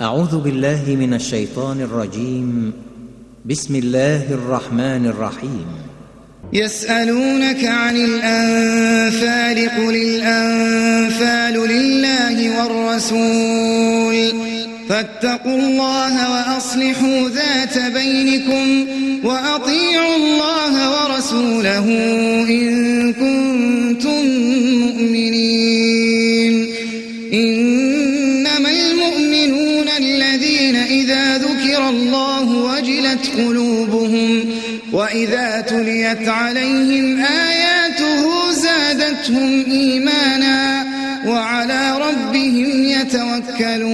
أعوذ بالله من الشيطان الرجيم. بسم الله الرحمن الرحيم. يسألونك عن الأنفال قل الأنفال لله والرسول. فاتقوا الله وأصلحوا ذات بينكم وأطيعوا الله ورسوله إن وجلت قلوبهم وإذا تليت عليهم آياته زادتهم إيمانا وعلى ربهم يتوكلون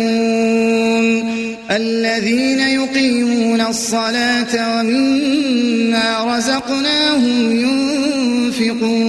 الذين يقيمون الصلاة ومما رزقناهم ينفقون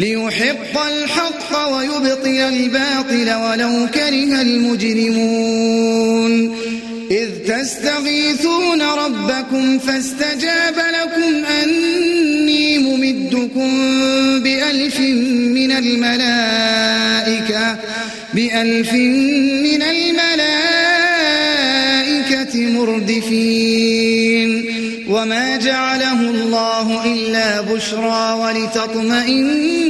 ليحق الحق ويبطي الباطل ولو كره المجرمون. إذ تستغيثون ربكم فاستجاب لكم أني ممدكم بألف من الملائكة بألف من الملائكة مردفين. وما جعله الله إلا بشرى ولتطمئن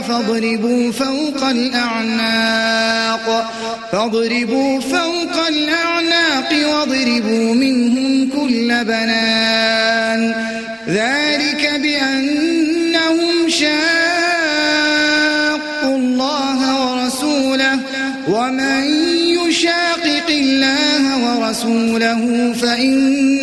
فاضربوا فوق الأعناق. فاضربوا فوق الأعناق واضربوا منهم كل بنان. ذلك بأنهم شاقوا الله ورسوله. ومن يشاقق الله ورسوله فإن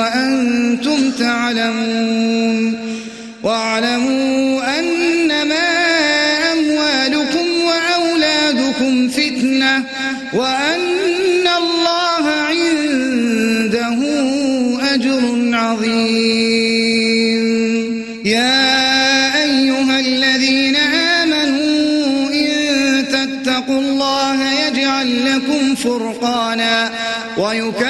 وأنتم تعلمون. واعلموا أنما أموالكم وأولادكم فتنة وأن الله عنده أجر عظيم. يا أيها الذين آمنوا إن تتقوا الله يجعل لكم فرقانا ويكفر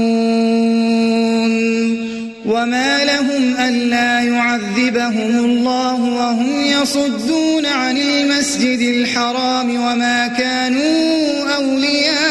يعذبهم الله وهم يصدون عن المسجد الحرام وما كانوا أولياءه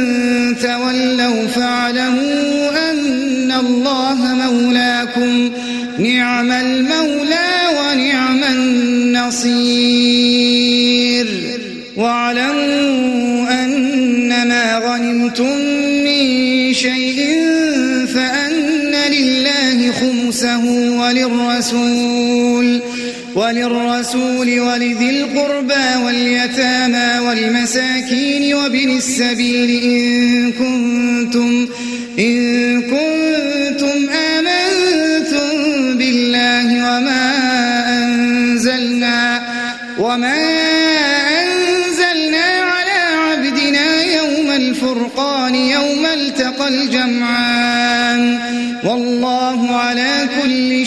تولوا فاعلموا أن الله مولاكم نعم المولى ونعم النصير واعلموا أن ما غنمتم من شيء خمسه وللرسول وللرسول ولذي القربى واليتامى والمساكين وابن السبيل إن كنتم إن كنتم آمنتم بالله وما أنزلنا وما أنزلنا على عبدنا يوم الفرقان يوم التقى الجمعان.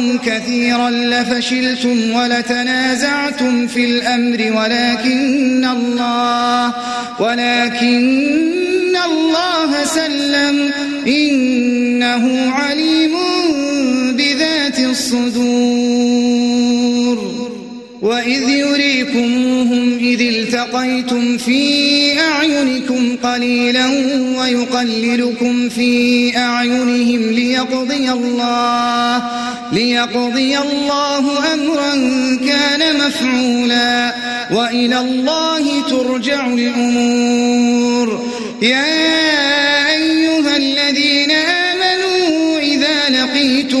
أراكهم كثيرا لفشلتم ولتنازعتم في الأمر ولكن الله ولكن الله سلم. إنه عليم بذات الصدور. وإذ يريكموهم إذ التقيتم في أعينكم قليلا ويقللكم في أعينهم ليقضي الله ليقضي الله أمرا كان مفعولا وإلى الله ترجع الأمور يا أيها الذين آمنوا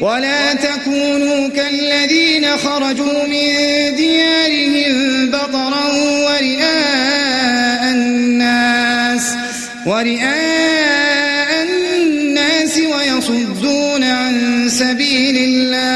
ولا تكونوا كالذين خرجوا من ديارهم بطرا ورئاء الناس ورئاء الناس ويصدون عن سبيل الله.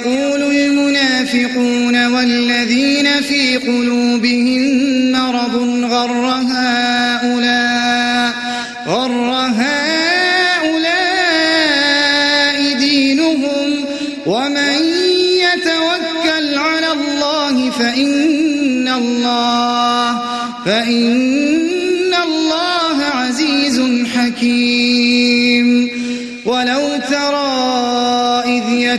يقول المنافقون والذين في قلوبهم مرض غر هؤلاء غر هؤلاء دينهم ومن يتوكل على الله فإن الله فإن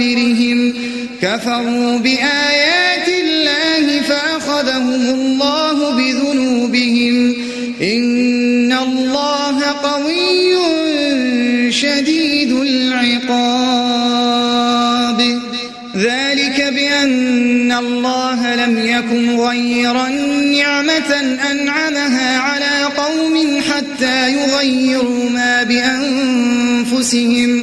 قبلهم كفروا بآيات الله فأخذهم الله بذنوبهم. إن الله قوي شديد العقاب. ذلك بأن الله لم يكن غيرا نعمة أنعمها على قوم حتى يغيروا ما بأنفسهم.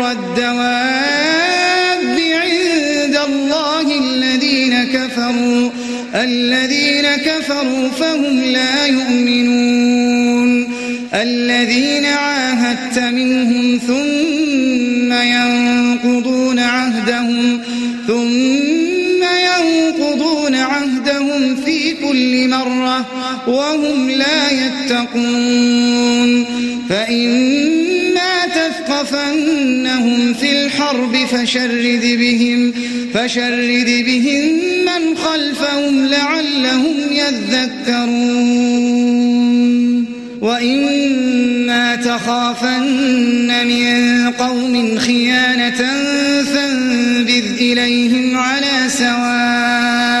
وهم لا يتقون. فإما تثقفنهم في الحرب فشرد بهم فشرد بهم من خلفهم لعلهم يذكرون. وإما تخافن من قوم خيانة فانبذ إليهم على سواء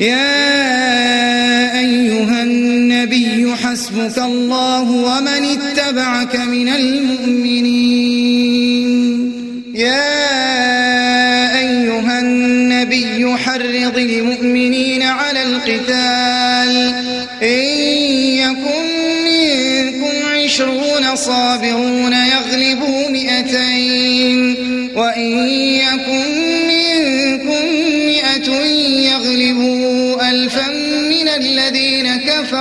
يا أيها النبي حسبك الله ومن اتبعك من المؤمنين.